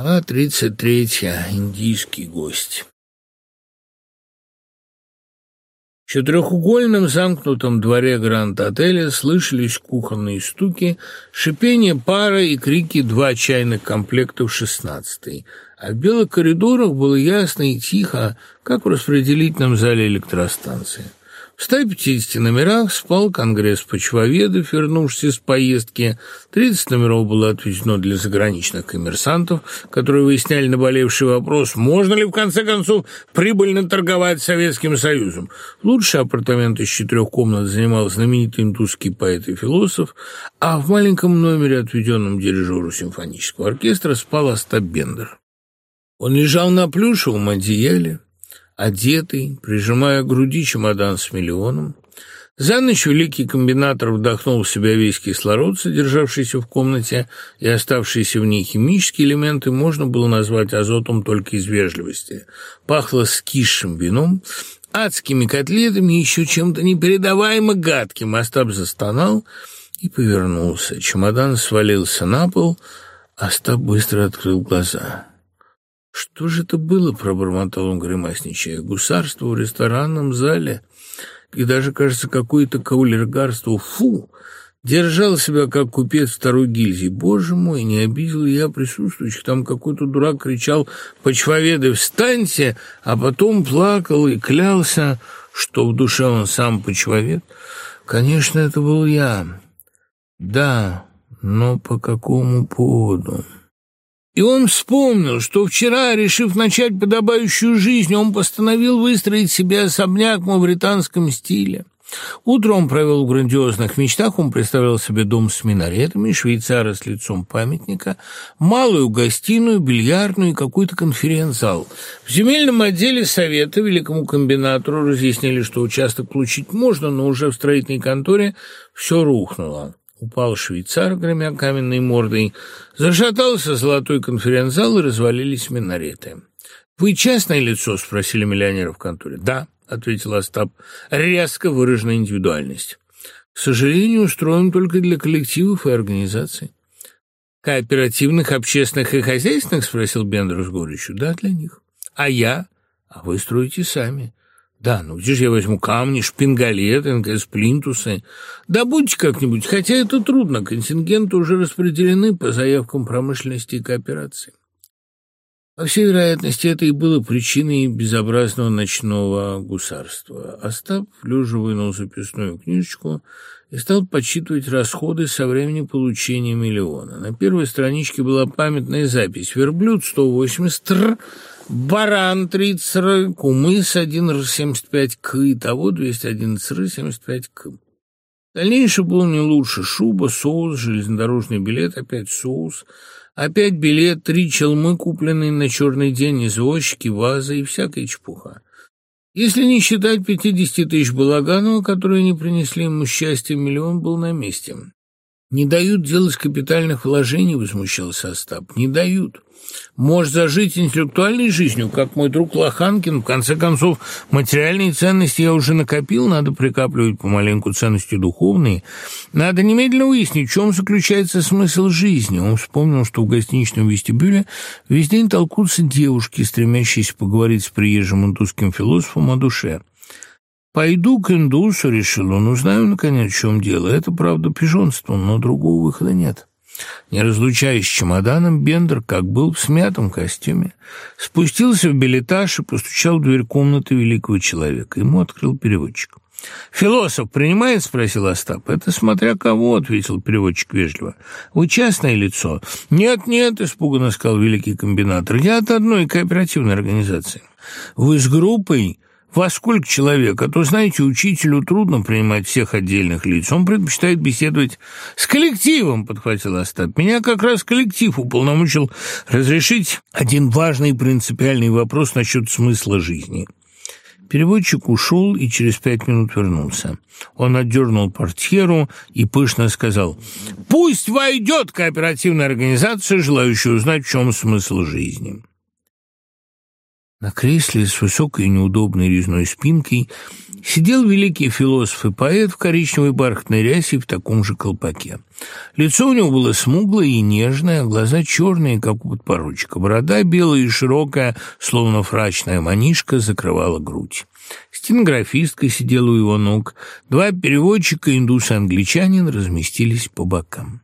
Глава тридцать третья. Индийский гость. В четырехугольном замкнутом дворе Гранд-отеля слышались кухонные стуки, шипение пара и крики два чайных комплектов шестнадцатый, А в белых коридорах было ясно и тихо, как в распределительном зале электростанции. 150 номерах спал Конгресс почвоведов, вернувшись с поездки. 30 номеров было отведено для заграничных коммерсантов, которые выясняли наболевший вопрос, можно ли в конце концов прибыльно торговать Советским Союзом. Лучший апартамент из четырех комнат занимал знаменитый индусский поэт и философ, а в маленьком номере, отведенном дирижеру симфонического оркестра, спал Остап Бендер. Он лежал на плюшевом одеяле, одетый, прижимая к груди чемодан с миллионом. за ночь великий комбинатор вдохнул в себя весь кислород, содержавшийся в комнате, и оставшиеся в ней химические элементы можно было назвать азотом только из вежливости. Пахло скисшим вином, адскими котлетами и еще чем-то непередаваемо гадким. Остап застонал и повернулся. Чемодан свалился на пол, Остап быстро открыл глаза. Что же это было, пробормотал он гримасничая. Гусарство в ресторанном зале и даже, кажется, какое-то кавалергарство. Фу! Держал себя, как купец второй гильдии. Боже мой, не обидел я присутствующих. Там какой-то дурак кричал «Почвоведы, встаньте!» А потом плакал и клялся, что в душе он сам почвовед. Конечно, это был я. Да, но по какому поводу?» И он вспомнил, что вчера, решив начать подобающую жизнь, он постановил выстроить себе особняк в британском стиле. Утро он провел в грандиозных мечтах, он представлял себе дом с минаретами, швейцара с лицом памятника, малую гостиную, бильярдную и какой-то конференц-зал. В земельном отделе совета великому комбинатору разъяснили, что участок получить можно, но уже в строительной конторе все рухнуло. Упал швейцар, гремя каменной мордой, зашатался золотой конференц-зал и развалились минареты. «Вы частное лицо?» — спросили миллионера в конторе. «Да», — ответил Остап, — «резко выраженная индивидуальность. К сожалению, устроен только для коллективов и организаций». «Кооперативных, общественных и хозяйственных?» — спросил Бендер с горечью. «Да, для них. А я? А вы строите сами. Да, ну где же я возьму камни, шпингалеты, наконец, плинтусы? Да будьте как-нибудь, хотя это трудно, контингенты уже распределены по заявкам промышленности и кооперации. По всей вероятности, это и было причиной безобразного ночного гусарства. Остап лежа вынул записную книжечку и стал подсчитывать расходы со времени получения миллиона. На первой страничке была памятная запись «Верблюд 180 тр», баран 30 кумыс 1,75 к и того 211,75 к. Дальнейший было не лучше. Шуба, соус, железнодорожный билет, опять соус, опять билет, три челмы, купленные на черный день, извозчики, вазы и всякая чепуха. Если не считать 50 тысяч Балаганова, которые не принесли ему счастья, миллион был на месте. «Не дают делать капитальных вложений», — возмущался Остап. «Не дают» может зажить интеллектуальной жизнью, как мой друг Лоханкин. В конце концов, материальные ценности я уже накопил, надо прикапливать помаленьку ценности духовные. Надо немедленно выяснить, в чем заключается смысл жизни. Он вспомнил, что в гостиничном вестибюле весь день толкутся девушки, стремящиеся поговорить с приезжим индусским философом о душе. «Пойду к индусу», — решил он, — «узнаю, наконец, в чем дело. Это, правда, пижонство, но другого выхода нет». Не разлучаясь с чемоданом, Бендер, как был в смятом костюме, спустился в билетаж и постучал в дверь комнаты великого человека. Ему открыл переводчик. «Философ принимает?» — спросил Остап. «Это смотря кого», — ответил переводчик вежливо. «Вы частное лицо?» «Нет, нет», — испуганно сказал великий комбинатор. «Я от одной кооперативной организации». «Вы с группой?» Во сколько человек? А то, знаете, учителю трудно принимать всех отдельных лиц. Он предпочитает беседовать с коллективом, подхватил Остап. Меня как раз коллектив уполномочил разрешить один важный принципиальный вопрос насчет смысла жизни. Переводчик ушел и через пять минут вернулся. Он отдернул портьеру и пышно сказал, «Пусть войдет кооперативная организация, желающая узнать, в чем смысл жизни». На кресле с высокой неудобной резной спинкой сидел великий философ и поэт в коричневой бархатной рясе и в таком же колпаке. Лицо у него было смуглое и нежное, глаза черные, как у подпоручика. Борода белая и широкая, словно фрачная манишка, закрывала грудь. Стенографистка сидела у его ног. Два переводчика, индус и англичанин, разместились по бокам.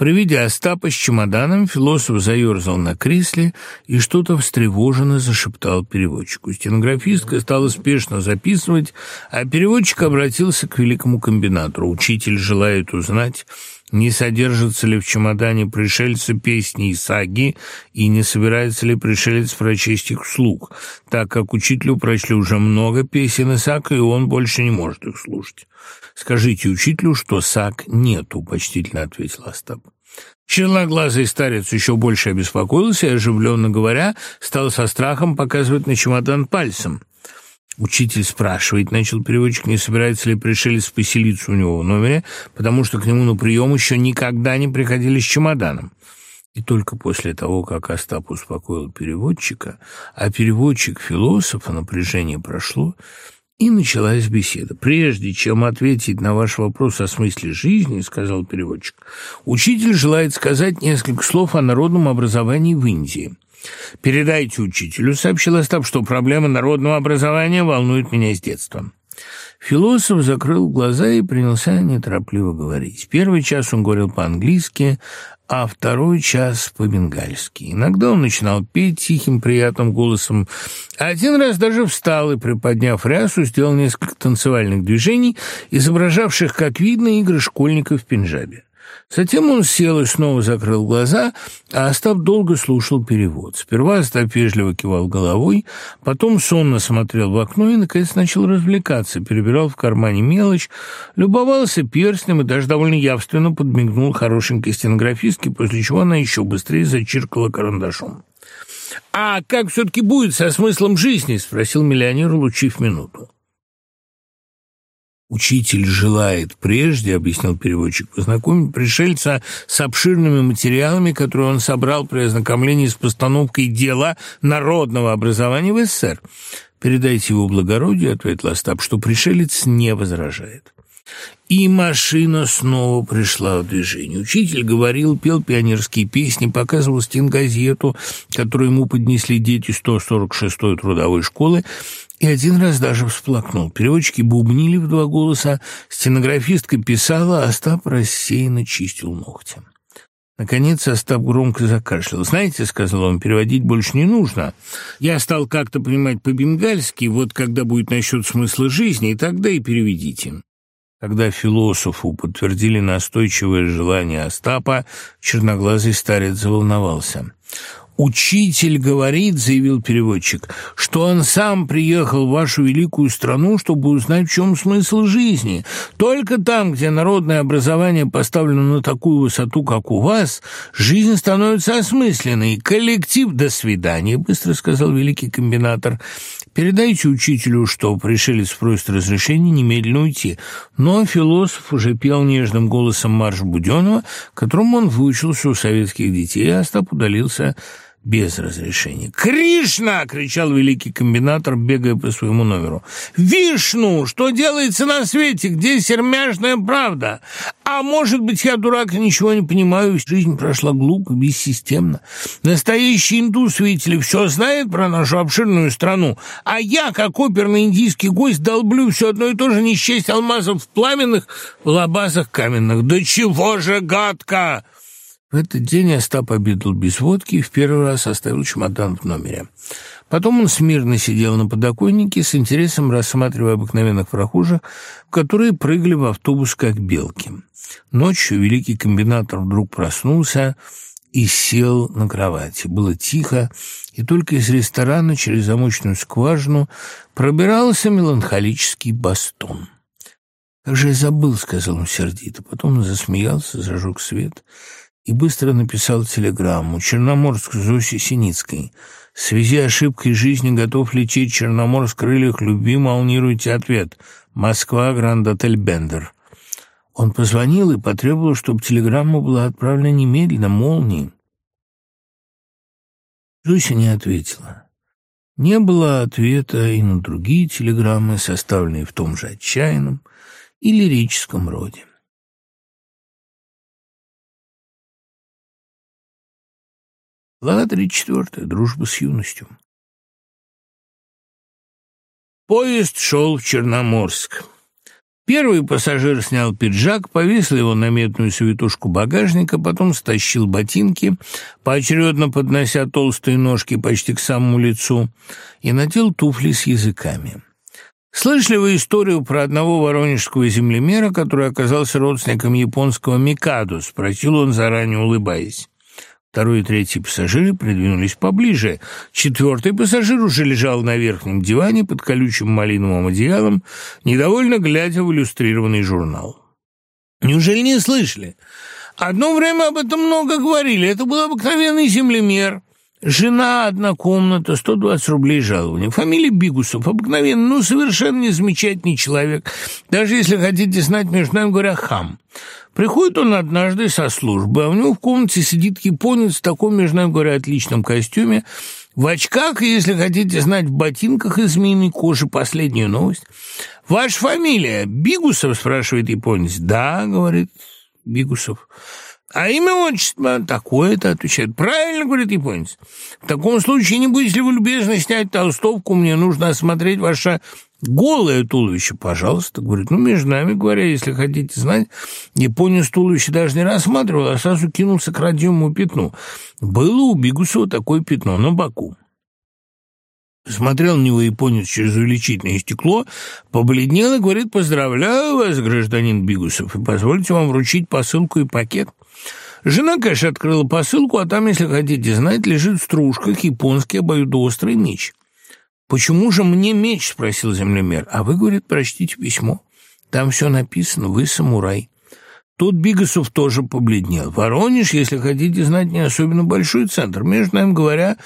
При Остапа с чемоданом, философ заерзал на кресле и что-то встревоженно зашептал переводчику. Стенографистка стала спешно записывать, а переводчик обратился к великому комбинатору. Учитель желает узнать, не содержится ли в чемодане пришельца песни и саги, и не собирается ли пришелец прочесть их вслух, так как учителю прочли уже много песен и саг, и он больше не может их слушать. Скажите учителю, что САК нету, почтительно ответил Остап. Черноглазый старец еще больше обеспокоился и, оживленно говоря, стал со страхом показывать на чемодан пальцем. Учитель спрашивает, начал переводчик, не собирается ли пришелец поселиться у него в номере, потому что к нему на прием еще никогда не приходили с чемоданом. И только после того, как Остап успокоил переводчика, а переводчик философ, напряжение прошло, и началась беседа. Прежде чем ответить на ваш вопрос о смысле жизни, сказал переводчик, учитель желает сказать несколько слов о народном образовании в Индии. Передайте учителю, сообщил Остап, что проблема народного образования волнует меня с детства. Философ закрыл глаза и принялся неторопливо говорить. Первый час он говорил по-английски, а второй час по-бенгальски. Иногда он начинал петь тихим приятным голосом, один раз даже встал и, приподняв рясу, сделал несколько танцевальных движений, изображавших, как видно, игры школьников в Пенджабе. Затем он сел и снова закрыл глаза, а Остап долго слушал перевод. Сперва Остап вежливо кивал головой, потом сонно смотрел в окно и, наконец, начал развлекаться, перебирал в кармане мелочь, любовался перстнем и даже довольно явственно подмигнул хорошенькой стенографистке, после чего она еще быстрее зачиркала карандашом. «А как все-таки будет со смыслом жизни?» – спросил миллионер, лучив минуту. Учитель желает прежде, объяснил переводчик, познакомить пришельца с обширными материалами, которые он собрал при ознакомлении с постановкой дела народного образования в СССР. Передайте его благородию, ответил Остап, что пришелец не возражает. И машина снова пришла в движение. Учитель говорил, пел пионерские песни, показывал стенгазету, которую ему поднесли дети 146-й трудовой школы, и один раз даже всплакнул. Переводчики бубнили в два голоса, стенографистка писала, а Остап рассеянно чистил ногти. Наконец Остап громко закашлял. «Знаете, — сказал он, — переводить больше не нужно. Я стал как-то понимать по-бенгальски, вот когда будет насчет смысла жизни, тогда и переведите». Когда философу подтвердили настойчивое желание Остапа, черноглазый старец заволновался учитель говорит, — заявил переводчик, — что он сам приехал в вашу великую страну, чтобы узнать, в чем смысл жизни. Только там, где народное образование поставлено на такую высоту, как у вас, жизнь становится осмысленной. Коллектив до свидания, — быстро сказал великий комбинатор. Передайте учителю, что пришелец просит разрешения немедленно уйти. Но философ уже пел нежным голосом марш Буденова, которому он выучился у советских детей, а Остап удалился без разрешения. «Кришна!» — кричал великий комбинатор, бегая по своему номеру. «Вишну! Что делается на свете? Где сермяжная правда? А может быть, я дурак и ничего не понимаю, жизнь прошла глупо, бессистемно. Настоящий индус, видите ли, все знает про нашу обширную страну, а я, как оперный индийский гость, долблю все одно и то же не счесть алмазов в пламенных лабазах каменных. Да чего же гадко!» В этот день Остап обедал без водки и в первый раз оставил чемодан в номере. Потом он смирно сидел на подоконнике, с интересом рассматривая обыкновенных прохожих, которые прыгали в автобус как белки. Ночью великий комбинатор вдруг проснулся и сел на кровати. Было тихо, и только из ресторана через замочную скважину пробирался меланхолический бастон. «Как же я забыл», — сказал он сердито. Потом засмеялся, зажег свет — и быстро написал телеграмму «Черноморск, Зосе Синицкой». В связи с ошибкой жизни готов лететь Черноморск крыльях любимо, алнируйте ответ. Москва, Гранд-отель Бендер. Он позвонил и потребовал, чтобы телеграмма была отправлена немедленно, молнией. Зося не ответила. Не было ответа и на другие телеграммы, составленные в том же отчаянном и лирическом роде. Благодаря четвертое. Дружба с юностью. Поезд шел в Черноморск. Первый пассажир снял пиджак, повесил его на медную светушку багажника, потом стащил ботинки, поочередно поднося толстые ножки почти к самому лицу, и надел туфли с языками. Слышали вы историю про одного воронежского землемера, который оказался родственником японского Микадо? Спросил он, заранее улыбаясь. Второй и третий пассажиры придвинулись поближе. Четвертый пассажир уже лежал на верхнем диване под колючим малиновым одеялом, недовольно глядя в иллюстрированный журнал. «Неужели не слышали? Одно время об этом много говорили. Это был обыкновенный землемер. Жена, одна комната, 120 рублей жалования. Фамилия Бигусов, обыкновенный, ну, совершенно незамечательный человек. Даже если хотите знать, между нами говоря, хам». Приходит он однажды со службы, а у него в комнате сидит японец в таком, между нами говоря, отличном костюме, в очках, и, если хотите знать, в ботинках из змеиной кожи. Последнюю новость. «Ваша фамилия Бигусов?» – спрашивает японец. «Да», – говорит Бигусов. А имя отчество такое-то, отвечает. Правильно, говорит японец. В таком случае не будете ли вы любезно снять толстовку, мне нужно осмотреть ваше Голое туловище, пожалуйста. Говорит, ну, между нами говоря, если хотите знать, японец туловище даже не рассматривал, а сразу кинулся к радиуму пятну. Было у Бигусова такое пятно на боку. Смотрел на него японец через увеличительное стекло, побледнел и говорит, поздравляю вас, гражданин Бигусов, и позвольте вам вручить посылку и пакет. Жена, конечно, открыла посылку, а там, если хотите знать, лежит в стружках японский обоюдоострый меч. «Почему же мне меч?» — спросил землемер. «А вы, — говорит, — прочтите письмо. Там все написано, вы самурай». Тут Бигасов тоже побледнел. «Воронеж, если хотите знать, не особенно большой центр. Между нами говоря,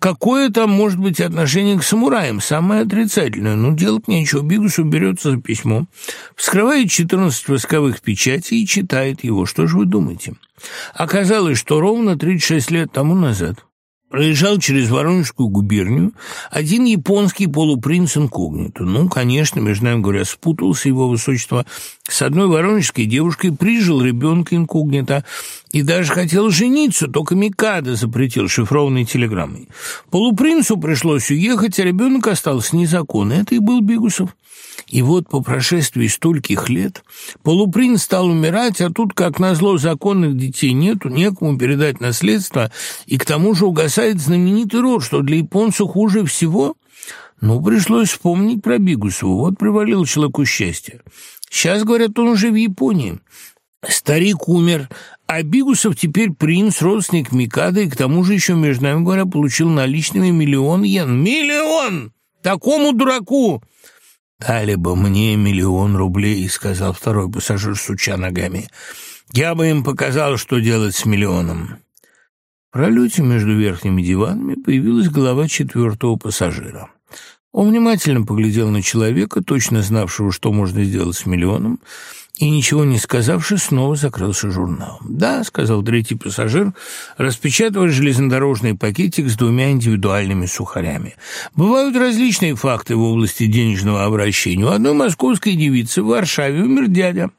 какое там может быть отношение к самураям? Самое отрицательное. Ну, делать нечего. Бигасов берется за письмо, вскрывает 14 восковых печатей и читает его. Что же вы думаете? Оказалось, что ровно 36 лет тому назад Проезжал через Воронежскую губернию один японский полупринц инкогнито. Ну, конечно, между нами говоря, спутался его высочество с одной воронежской девушкой, прижил ребенка инкогнито, и даже хотел жениться, только Микада запретил шифрованной телеграммой. Полупринцу пришлось уехать, а ребенок остался незаконно. Это и был Бигусов. И вот по прошествии стольких лет полупринц стал умирать, а тут, как назло, законных детей нету, некому передать наследство, и к тому же угасает знаменитый род, что для японцев хуже всего. Ну, пришлось вспомнить про Бигусова, вот привалил человеку счастье. Сейчас, говорят, он уже в Японии. Старик умер а Бигусов теперь принц, родственник Микады, и к тому же еще, между нами говоря, получил наличными миллион йен. Миллион! Такому дураку! «Дали бы мне миллион рублей», — сказал второй пассажир, суча ногами. «Я бы им показал, что делать с миллионом». В пролете между верхними диванами появилась голова четвертого пассажира. Он внимательно поглядел на человека, точно знавшего, что можно сделать с миллионом, и, ничего не сказавши, снова закрылся журнал. «Да», — сказал третий пассажир, распечатывая железнодорожный пакетик с двумя индивидуальными сухарями. «Бывают различные факты в области денежного обращения. У одной московской девицы в Варшаве умер дядя.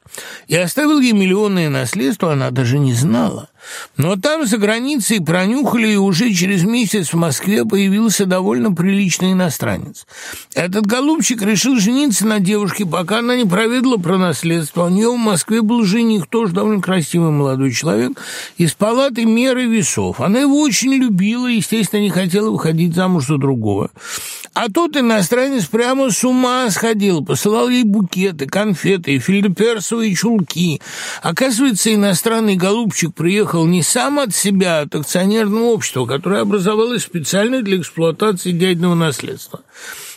И оставил ей миллионное наследство, она даже не знала. Но там, за границей, пронюхали, и уже через месяц в Москве появился довольно приличный иностранец. Этот голубчик решил жениться на девушке, пока она не проведала про наследство вполне в Москве был жених, тоже довольно красивый молодой человек, из палаты меры весов. Она его очень любила, естественно, не хотела выходить замуж за другого. А тот иностранец прямо с ума сходил, посылал ей букеты, конфеты, фильдеперсовые чулки. Оказывается, иностранный голубчик приехал не сам от себя, а от акционерного общества, которое образовалось специально для эксплуатации дядиного наследства.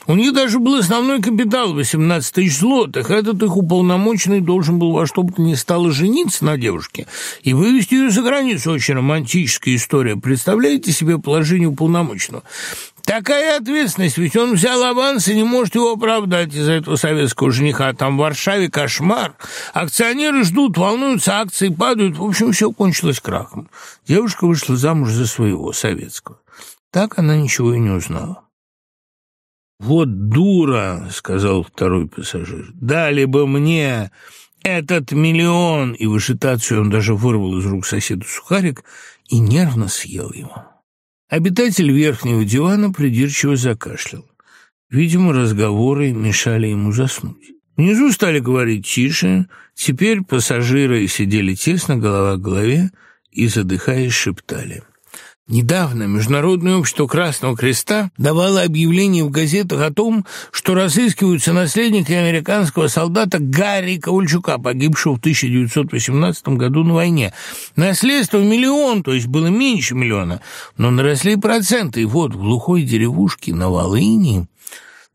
У нее даже был основной капитал 18 тысяч злотых. Этот их уполномоченный должен был во что бы то ни стало жениться на девушке и вывести ее за границу. Очень романтическая история. Представляете себе положение уполномоченного? Такая ответственность, ведь он взял аванс и не может его оправдать из-за этого советского жениха. Там в Варшаве кошмар. Акционеры ждут, волнуются, акции падают. В общем, все кончилось крахом. Девушка вышла замуж за своего, советского. Так она ничего и не узнала. «Вот дура!» — сказал второй пассажир. «Дали бы мне этот миллион!» И в ажитацию он даже вырвал из рук соседа сухарик и нервно съел его. Обитатель верхнего дивана придирчиво закашлял. Видимо, разговоры мешали ему заснуть. Внизу стали говорить тише, теперь пассажиры сидели тесно, голова к голове, и, задыхаясь, шептали — Недавно международное общество Красного Креста давало объявление в газетах о том, что разыскиваются наследники американского солдата Гарри Ковальчука, погибшего в 1918 году на войне. Наследство миллион, то есть было меньше миллиона, но наросли проценты. И вот в глухой деревушке на Волыни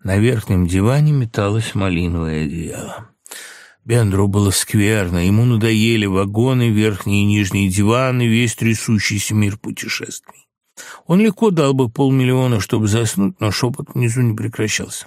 на верхнем диване металось малиновое одеяло. Бендро было скверно, ему надоели вагоны, верхние и нижние диваны, весь трясущийся мир путешествий. Он легко дал бы полмиллиона, чтобы заснуть, но шепот внизу не прекращался.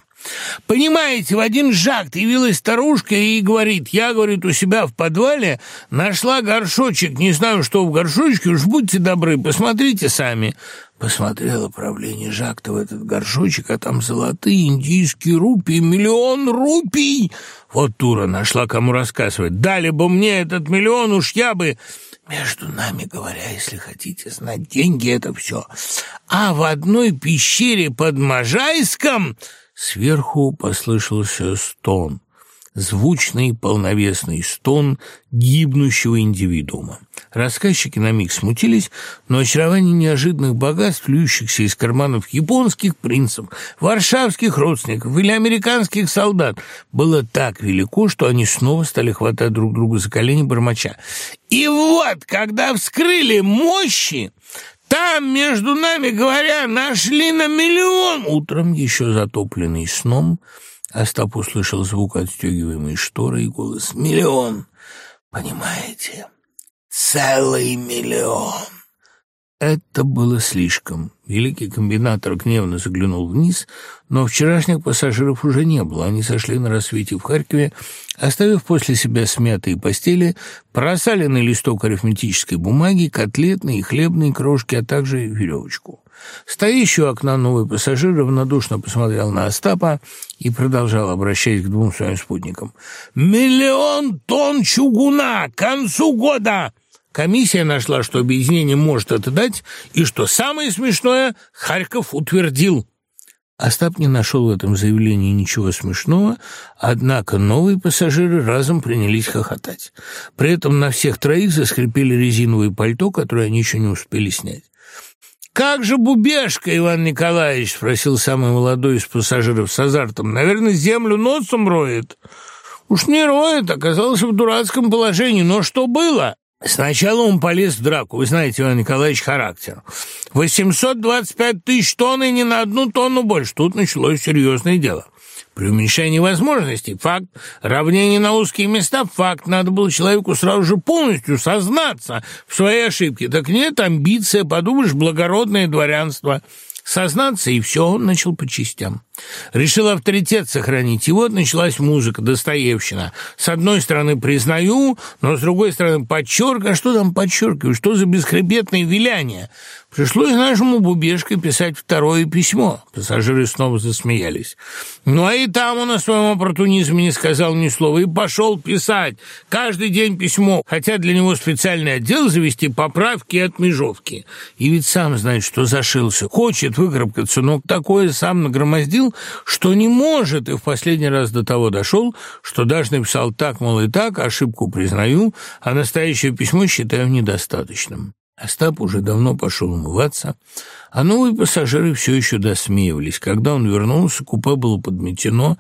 Понимаете, в один жакт явилась старушка и говорит, я, говорит, у себя в подвале нашла горшочек, не знаю, что в горшочке, уж будьте добры, посмотрите сами. Посмотрел правление Жакта в этот горшочек, а там золотые индийские рупии, миллион рупий. Вот Тура нашла кому рассказывать. Дали бы мне этот миллион, уж я бы... Между нами говоря, если хотите знать деньги, это все. А в одной пещере под Можайском Сверху послышался стон, звучный полновесный стон гибнущего индивидуума. Рассказчики на миг смутились, но очарование неожиданных богатств, плюющихся из карманов японских принцев, варшавских родственников или американских солдат, было так велико, что они снова стали хватать друг друга за колени бормоча. И вот, когда вскрыли мощи, там, между нами говоря, нашли на миллион. Утром, еще затопленный сном, Остап услышал звук отстегиваемой шторы и голос «Миллион!» Понимаете? Целый миллион! Это было слишком. Великий комбинатор гневно заглянул вниз, но вчерашних пассажиров уже не было. Они сошли на рассвете в Харькове, оставив после себя смятые постели, просаленный листок арифметической бумаги, котлетные и хлебные крошки, а также веревочку. Стоящий у окна новый пассажир равнодушно посмотрел на Остапа и продолжал, обращаясь к двум своим спутникам. «Миллион тонн чугуна! К концу года!» Комиссия нашла, что объединение может это дать, и что самое смешное, Харьков утвердил. Остап не нашел в этом заявлении ничего смешного, однако новые пассажиры разом принялись хохотать. При этом на всех троих заскрипели резиновые пальто, которые они еще не успели снять. «Как же бубежка, Иван Николаевич?» — спросил самый молодой из пассажиров с азартом. «Наверное, землю носом роет». «Уж не роет, оказался в дурацком положении. Но что было?» Сначала он полез в драку, вы знаете, Иван Николаевич, характер. 825 тысяч тонн и не на одну тонну больше. Тут началось серьезное дело. При уменьшении возможностей – факт. Равнение на узкие места – факт. Надо было человеку сразу же полностью сознаться в своей ошибке. Так нет, амбиция, подумаешь, благородное дворянство – Сознаться, и все, он начал по частям. Решил авторитет сохранить, и вот началась музыка, Достоевщина. С одной стороны признаю, но с другой стороны подчеркиваю, а что там подчеркиваю, что за бесхребетное виляние? Пришлось нашему бубежке писать второе письмо. Пассажиры снова засмеялись. Ну, а и там он о своем оппортунизме не сказал ни слова и пошел писать. Каждый день письмо, хотя для него специальный отдел завести поправки и отмежовки. И ведь сам знает, что зашился. Хочет выкарабкаться, но такое сам нагромоздил, что не может. И в последний раз до того дошел, что даже написал так, мол, и так, ошибку признаю, а настоящее письмо считаю недостаточным. Остап уже давно пошел умываться, а новые пассажиры все еще досмеивались. Когда он вернулся, купе было подметено,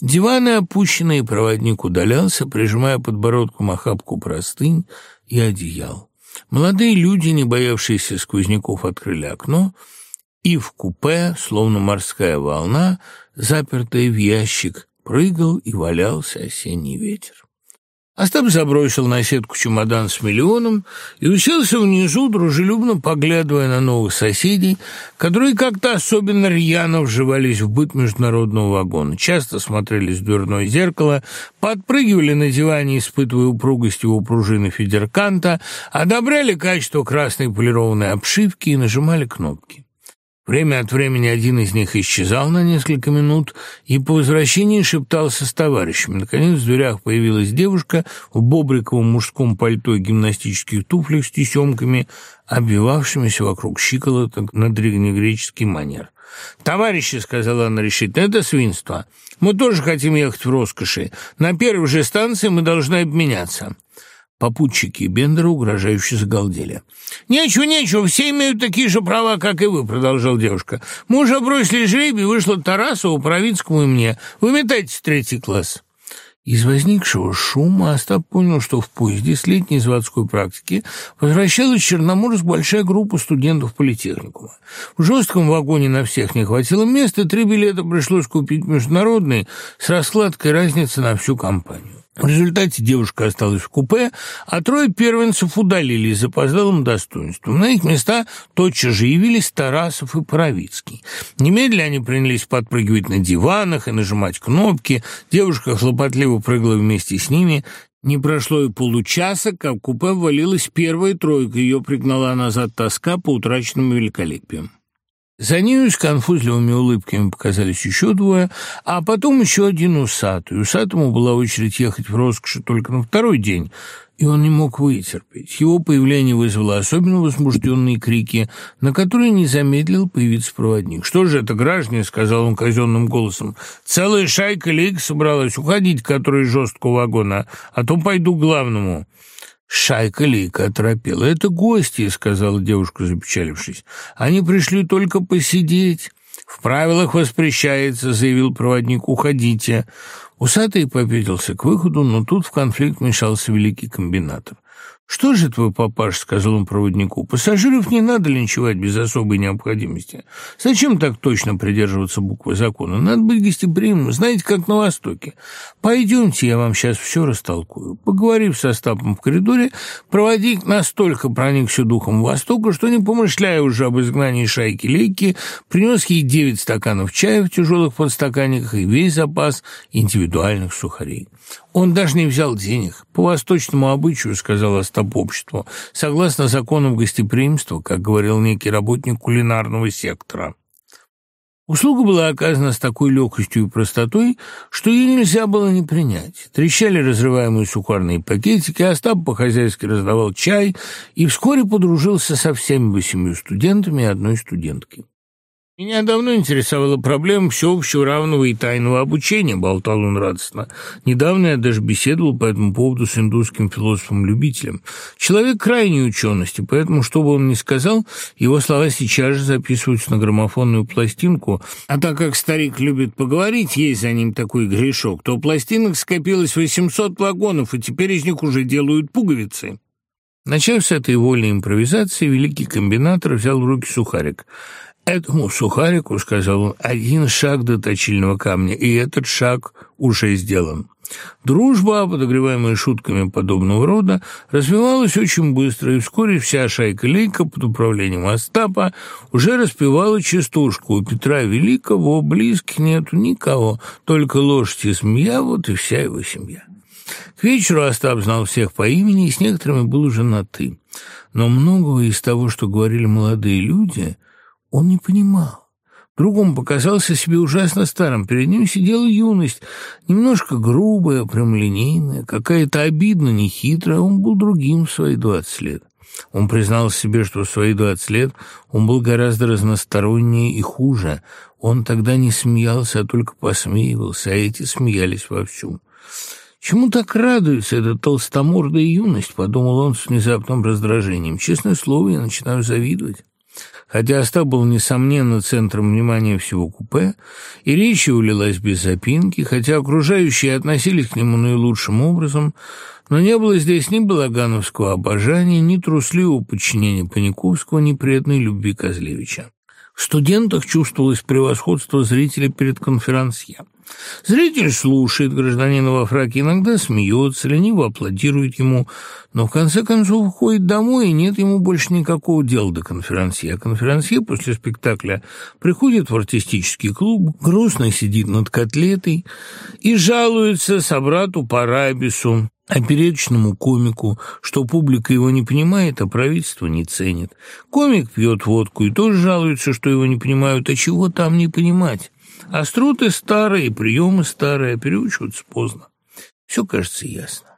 диваны опущены, и проводник удалялся, прижимая подбородком охапку простынь и одеял. Молодые люди, не боявшиеся сквозняков, открыли окно, и в купе, словно морская волна, запертая в ящик, прыгал и валялся осенний ветер. Остап забросил на к чемодан с миллионом и уселся внизу, дружелюбно поглядывая на новых соседей, которые как-то особенно рьяно вживались в быт международного вагона, часто смотрелись в дверное зеркало, подпрыгивали на диване, испытывая упругость его пружины федерканта, одобряли качество красной полированной обшивки и нажимали кнопки. Время от времени один из них исчезал на несколько минут и по возвращении шептался с товарищами. Наконец в дверях появилась девушка в бобриковом мужском пальто и гимнастических туфлях с тесемками, обвивавшимися вокруг щиколоток на древнегреческий манер. «Товарищи», — сказала она решительно, — «это свинство. Мы тоже хотим ехать в роскоши. На первой же станции мы должны обменяться» попутчики Бендеру, угрожающе загалдели. «Нечего, нечего, все имеют такие же права, как и вы», — продолжал девушка. Мы уже бросили жребий, вышла Тарасову, Провинскому и мне. Выметайте третий класс». Из возникшего шума Остап понял, что в поезде с летней заводской практики возвращалась в Черноморск большая группа студентов политехникума. В жестком вагоне на всех не хватило места, три билета пришлось купить международные с раскладкой разницы на всю компанию. В результате девушка осталась в купе, а трое первенцев удалили с запоздалым достоинством. На их места тотчас же явились Тарасов и Паровицкий. Немедленно они принялись подпрыгивать на диванах и нажимать кнопки. Девушка хлопотливо прыгала вместе с ними. Не прошло и получаса, как в купе ввалилась первая тройка. Ее пригнала назад тоска по утраченному великолепию. За ними с конфузливыми улыбками показались еще двое, а потом еще один усатый. Усатому была очередь ехать в роскоши только на второй день, и он не мог вытерпеть. Его появление вызвало особенно возмущенные крики, на которые не замедлил появиться проводник. «Что же это, граждане?» — сказал он казенным голосом. «Целая шайка лик собралась уходить, которые жестко вагона, а то пойду к главному». Шайка которая пела. «Это гости», — сказала девушка, запечалившись. «Они пришли только посидеть». «В правилах воспрещается», — заявил проводник. «Уходите». Усатый попятился к выходу, но тут в конфликт вмешался великий комбинатор. Что же твой папаш, сказал он проводнику, пассажиров не надо линчевать без особой необходимости. Зачем так точно придерживаться буквы закона? Надо быть гостеприимным, знаете, как на Востоке. Пойдемте, я вам сейчас все растолкую. Поговорив со Стапом в коридоре, проводник настолько проникся духом Востока, что, не помышляя уже об изгнании шайки Лейки, принес ей девять стаканов чая в тяжелых подстаканниках и весь запас индивидуальных сухарей. Он даже не взял денег. По восточному обычаю, сказал а Остапов, согласно законам гостеприимства, как говорил некий работник кулинарного сектора. Услуга была оказана с такой легкостью и простотой, что ее нельзя было не принять. Трещали разрываемые сухарные пакетики, а Остап по-хозяйски раздавал чай и вскоре подружился со всеми восемью студентами и одной студенткой. Меня давно интересовала проблема всеобщего равного и тайного обучения, болтал он радостно. Недавно я даже беседовал по этому поводу с индусским философом-любителем. Человек крайней учености, поэтому, что бы он ни сказал, его слова сейчас же записываются на граммофонную пластинку, а так как старик любит поговорить, есть за ним такой грешок, то пластинок скопилось 800 вагонов, и теперь из них уже делают пуговицы. Начав с этой вольной импровизации, великий комбинатор взял в руки сухарик – Этому сухарику, — сказал он, — один шаг до точильного камня, и этот шаг уже сделан. Дружба, подогреваемая шутками подобного рода, развивалась очень быстро, и вскоре вся шайка-лейка под управлением Остапа уже распевала частушку. У Петра Великого близких нету никого, только лошадь и смея, вот и вся его семья. К вечеру Остап знал всех по имени, и с некоторыми был уже на «ты». Но многого из того, что говорили молодые люди — он не понимал. Другом показался себе ужасно старым. Перед ним сидела юность, немножко грубая, прямолинейная, какая-то обидно, нехитрая. Он был другим в свои двадцать лет. Он признал себе, что в свои двадцать лет он был гораздо разностороннее и хуже. Он тогда не смеялся, а только посмеивался, а эти смеялись вовсю. «Чему так радуется эта толстомордая юность?» — подумал он с внезапным раздражением. «Честное слово, я начинаю завидовать» хотя Остап был, несомненно, центром внимания всего купе, и речь улилась без запинки, хотя окружающие относились к нему наилучшим образом, но не было здесь ни балагановского обожания, ни трусливого подчинения Паниковского, ни приятной любви Козлевича. В студентах чувствовалось превосходство зрителя перед конферансье. Зритель слушает гражданина во фраке, иногда смеется, лениво аплодирует ему, но в конце концов уходит домой, и нет ему больше никакого дела до конференции. А конферансье после спектакля приходит в артистический клуб, грустно сидит над котлетой и жалуется собрату Парабису, оперечному комику, что публика его не понимает, а правительство не ценит. Комик пьет водку и тоже жалуется, что его не понимают, а чего там не понимать? А струты старые, приемы старые, переучиваются поздно. Все кажется ясно.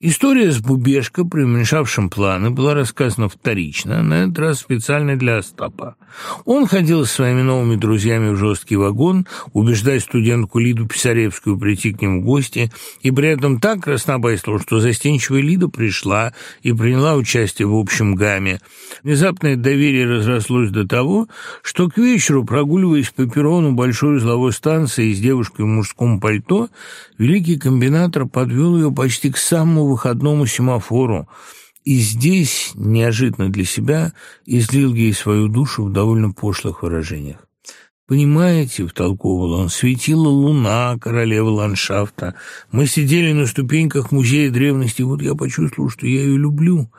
История с Бубешко, применьшавшим планы, была рассказана вторично, на этот раз специально для Остапа. Он ходил с своими новыми друзьями в жесткий вагон, убеждая студентку Лиду Писаревскую прийти к ним в гости, и при этом так краснобайствовал, что застенчивая Лида пришла и приняла участие в общем гамме. Внезапное доверие разрослось до того, что к вечеру, прогуливаясь по перрону большой узловой станции с девушкой в мужском пальто, великий комбинатор подвел ее почти к самому выходному семафору и здесь, неожиданно для себя, излил ей свою душу в довольно пошлых выражениях. «Понимаете», — втолковывал он, — «светила луна, королева ландшафта. Мы сидели на ступеньках музея древности, вот я почувствовал, что я ее люблю».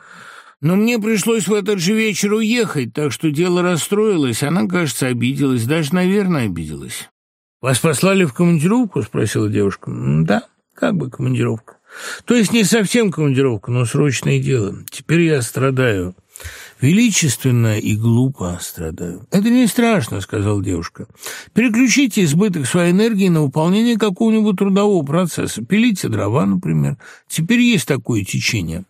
Но мне пришлось в этот же вечер уехать, так что дело расстроилось. Она, кажется, обиделась, даже, наверное, обиделась. «Вас послали в командировку?» — спросила девушка. «Да, как бы командировка». То есть не совсем командировка, но срочное дело. Теперь я страдаю. Величественно и глупо страдаю. «Это не страшно», — сказал девушка. «Переключите избыток своей энергии на выполнение какого-нибудь трудового процесса. Пилите дрова, например. Теперь есть такое течение».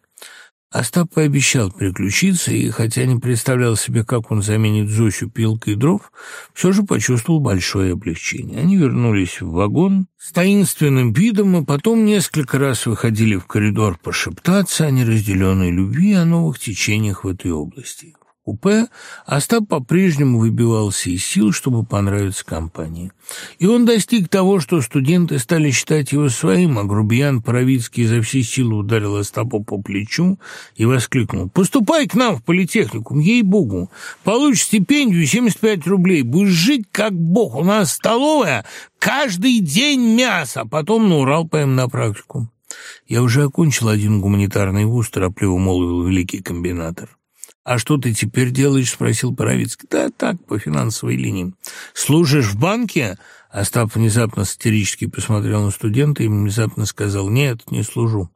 Остап пообещал приключиться, и хотя не представлял себе, как он заменит Зосю пилкой дров, все же почувствовал большое облегчение. Они вернулись в вагон с таинственным видом, и потом несколько раз выходили в коридор пошептаться о неразделенной любви и о новых течениях в этой области купе, Остап по-прежнему выбивался из сил, чтобы понравиться компании. И он достиг того, что студенты стали считать его своим, а грубиян Паровицкий изо всей силы ударил Остапа по плечу и воскликнул. «Поступай к нам в политехникум, ей-богу! Получишь стипендию 75 рублей, будешь жить как бог, у нас столовая, каждый день мясо, потом на Урал поем на практику». «Я уже окончил один гуманитарный вуз», – торопливо молвил великий комбинатор. «А что ты теперь делаешь?» — спросил Боровицкий. «Да так, по финансовой линии». «Служишь в банке?» Остап внезапно сатирически посмотрел на студента и внезапно сказал «Нет, не служу».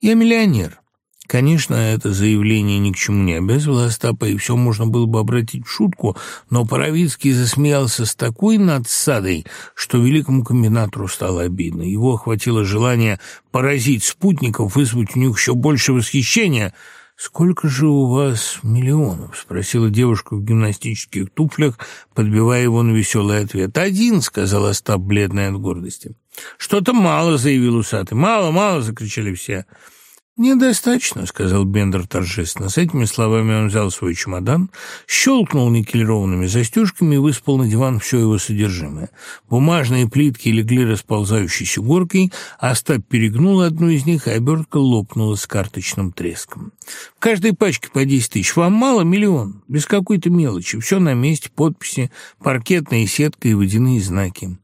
«Я миллионер». Конечно, это заявление ни к чему не обязывало Остапа, и все можно было бы обратить в шутку, но Боровицкий засмеялся с такой надсадой, что великому комбинатору стало обидно. Его охватило желание поразить спутников, вызвать у них еще больше восхищения – «Сколько же у вас миллионов?» — спросила девушка в гимнастических туфлях, подбивая его на веселый ответ. «Один», — сказал Остап, бледный от гордости. «Что-то мало», — заявил усатый. «Мало, мало», — закричали все. «Мало». «Недостаточно», — сказал Бендер торжественно. С этими словами он взял свой чемодан, щелкнул никелированными застежками и выспал на диван все его содержимое. Бумажные плитки легли расползающейся горкой, а Остап перегнул одну из них, и обертка лопнула с карточным треском. «В каждой пачке по десять тысяч. Вам мало? Миллион. Без какой-то мелочи. Все на месте, подписи, паркетная сетка и водяные знаки».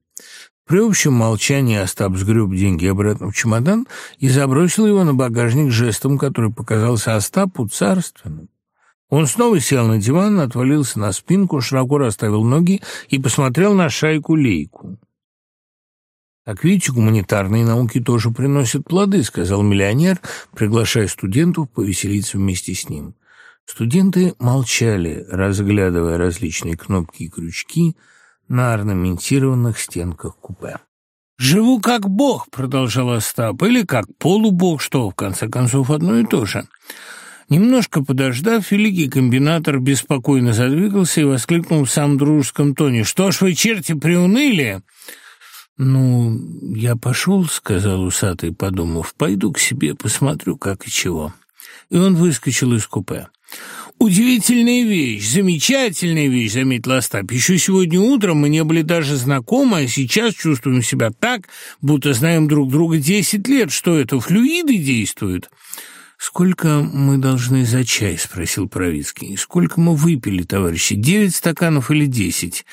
Прыўся молчание, Остап сгреб деньги обратно в чемодан и забросил его на багажник жестом, который показался Остапу царственным. Он снова сел на диван, отвалился на спинку, широко расставил ноги и посмотрел на шайку-лейку. Так видите, гуманитарные науки тоже приносят плоды», — сказал миллионер, приглашая студентов повеселиться вместе с ним. Студенты молчали, разглядывая различные кнопки и крючки — на наорнаментированных стенках купе. «Живу как бог», — продолжал Остап, — «или как полубог, что, в конце концов, одно и то же». Немножко подождав, великий комбинатор беспокойно задвигался и воскликнул в самом дружеском тоне. «Что ж вы, черти, приуныли?» «Ну, я пошел», — сказал усатый, подумав, — «пойду к себе, посмотрю, как и чего». И он выскочил из купе. Удивительная вещь, замечательная вещь, заметила Остап. Еще сегодня утром мы не были даже знакомы, а сейчас чувствуем себя так, будто знаем друг друга десять лет, что это флюиды действуют. «Сколько мы должны за чай?» — спросил Провицкий. «Сколько мы выпили, товарищи? Девять стаканов или десять?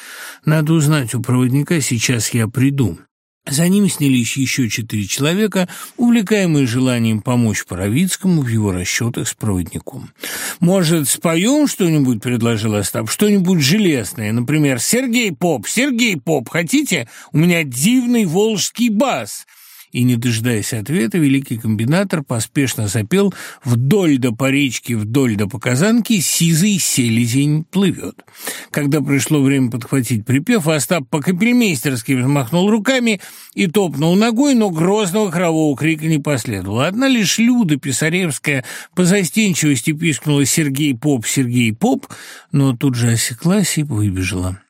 Надо узнать у проводника, сейчас я приду». За ними снялись еще четыре человека, увлекаемые желанием помочь Боровицкому в его расчетах с проводником. «Может, споем что-нибудь?» – предложил Остап. «Что-нибудь железное, например, Сергей Поп, Сергей Поп, хотите? У меня дивный волжский бас!» и, не дожидаясь ответа, великий комбинатор поспешно запел «Вдоль до поречки, вдоль до показанки, сизый селезень плывет». Когда пришло время подхватить припев, Остап по-капельмейстерски взмахнул руками и топнул ногой, но грозного хорового крика не последовало. Одна лишь Люда Писаревская по застенчивости пискнула «Сергей Поп, Сергей Поп», но тут же осеклась и выбежала.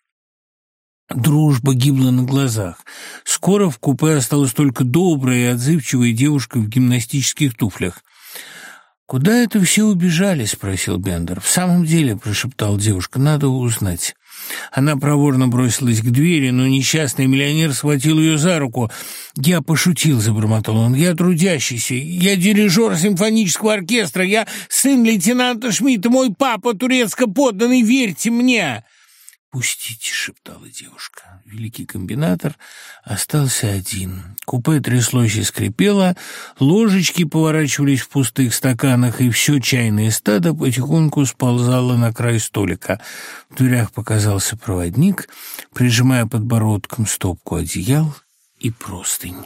Дружба гибла на глазах. Скоро в купе осталась только добрая и отзывчивая девушка в гимнастических туфлях. «Куда это все убежали?» — спросил Бендер. «В самом деле», — прошептал девушка, — «надо узнать». Она проворно бросилась к двери, но несчастный миллионер схватил ее за руку. «Я пошутил», — забормотал он, — «я трудящийся, я дирижер симфонического оркестра, я сын лейтенанта Шмидта, мой папа турецко подданный, верьте мне!» «Пустите», — шептала девушка. Великий комбинатор остался один. Купе тряслось и скрипело, ложечки поворачивались в пустых стаканах, и все чайное стадо потихоньку сползало на край столика. В дверях показался проводник, прижимая подбородком стопку одеял и простынь.